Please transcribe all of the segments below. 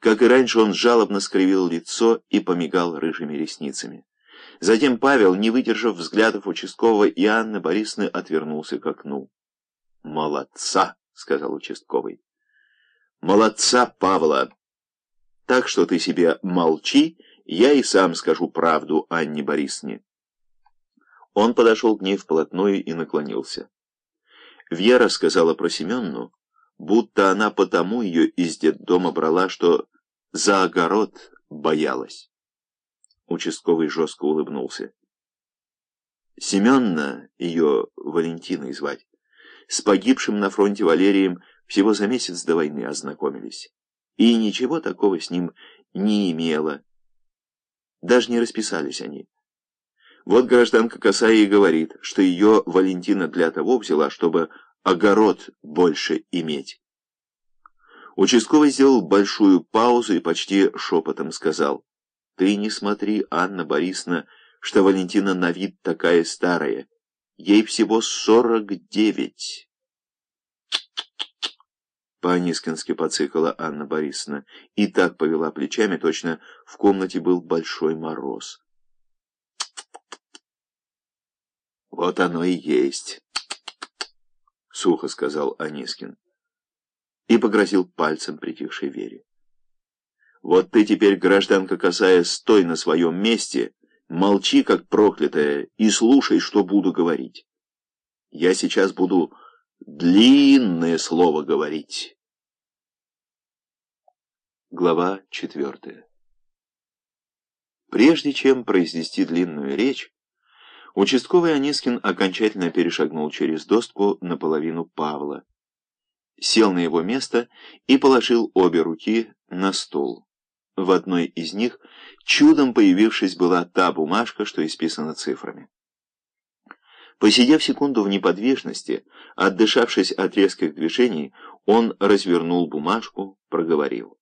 Как и раньше, он жалобно скривил лицо и помигал рыжими ресницами. Затем Павел, не выдержав взглядов участкового и Анны Борисовны, отвернулся к окну. «Молодца!» — сказал участковый. «Молодца, Павла! Так что ты себе молчи, я и сам скажу правду Анне Борисовне». Он подошел к ней вплотную и наклонился. Вера сказала про Семенну, будто она потому ее из детдома брала, что за огород боялась. Участковый жестко улыбнулся. Семенна, ее Валентиной звать, с погибшим на фронте Валерием всего за месяц до войны ознакомились. И ничего такого с ним не имела. Даже не расписались они. Вот гражданка Косая и говорит, что ее Валентина для того взяла, чтобы огород больше иметь. Участковый сделал большую паузу и почти шепотом сказал, «Ты не смотри, Анна Борисовна, что Валентина на вид такая старая. Ей всего сорок девять». По-анискински поцикала Анна Борисовна и так повела плечами, точно в комнате был большой мороз. «Вот оно и есть», — сухо сказал Анискин и погрозил пальцем притихшей Вере. «Вот ты теперь, гражданка Косая, стой на своем месте, молчи, как проклятая, и слушай, что буду говорить. Я сейчас буду длинное слово говорить». Глава четвертая Прежде чем произнести длинную речь, участковый Анискин окончательно перешагнул через доску наполовину Павла, сел на его место и положил обе руки на стол. В одной из них, чудом появившись, была та бумажка, что исписана цифрами. Посидев секунду в неподвижности, отдышавшись от резких движений, он развернул бумажку, проговорил.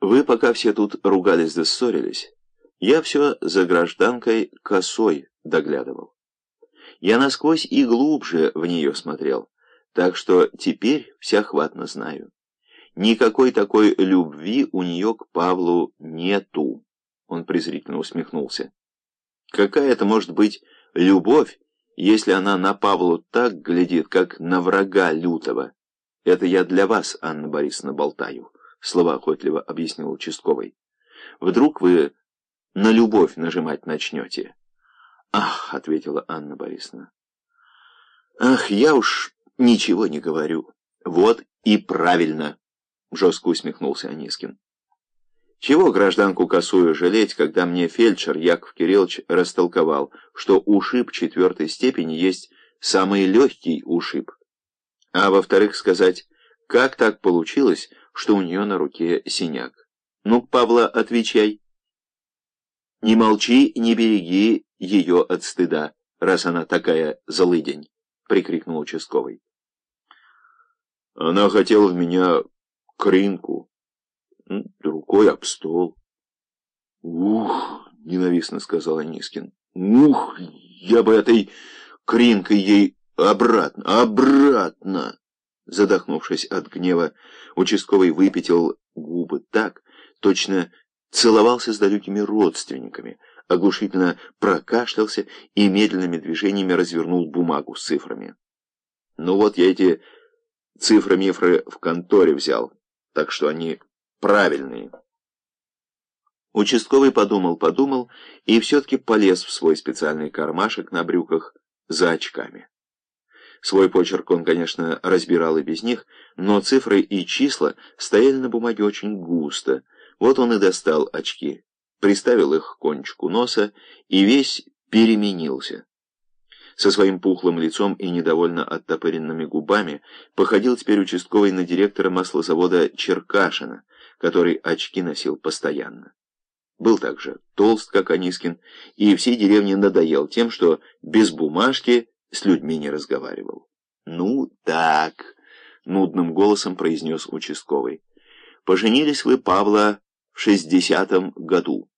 «Вы пока все тут ругались да ссорились, я все за гражданкой косой доглядывал. Я насквозь и глубже в нее смотрел». Так что теперь всеохватно знаю. Никакой такой любви у нее к Павлу нету. Он презрительно усмехнулся. Какая это может быть любовь, если она на Павлу так глядит, как на врага лютого? Это я для вас, Анна Борисовна, болтаю, слова охотливо объяснил участковый. Вдруг вы на любовь нажимать начнете? Ах, ответила Анна Борисовна. Ах, я уж Ничего не говорю. Вот и правильно, жестко усмехнулся Анискин. Чего гражданку Косую жалеть, когда мне фельдшер Яков Кириллович растолковал, что ушиб четвертой степени есть самый легкий ушиб. А во-вторых, сказать, как так получилось, что у нее на руке синяк. Ну, Павла, отвечай. Не молчи, не береги ее от стыда, раз она такая злыдень, прикрикнул участковый. Она хотела в меня кринку, рукой об стол. «Ух!» — ненавистно сказал Анискин. «Ух! Я бы этой кринкой ей обратно, обратно!» Задохнувшись от гнева, участковый выпятил губы так, точно целовался с далекими родственниками, оглушительно прокашлялся и медленными движениями развернул бумагу с цифрами. «Ну вот я эти Цифры-мифры в конторе взял, так что они правильные. Участковый подумал-подумал и все-таки полез в свой специальный кармашек на брюках за очками. Свой почерк он, конечно, разбирал и без них, но цифры и числа стояли на бумаге очень густо. Вот он и достал очки, приставил их к кончику носа и весь переменился со своим пухлым лицом и недовольно оттопыренными губами, походил теперь участковый на директора маслозавода Черкашина, который очки носил постоянно. Был также толст, как Анискин, и всей деревне надоел тем, что без бумажки с людьми не разговаривал. «Ну так», — нудным голосом произнес участковый, — «поженились вы, Павла, в шестидесятом году».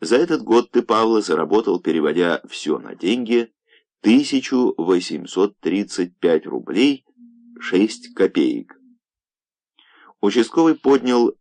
За этот год ты, Павла, заработал, переводя все на деньги, 1835 рублей 6 копеек. Участковый поднял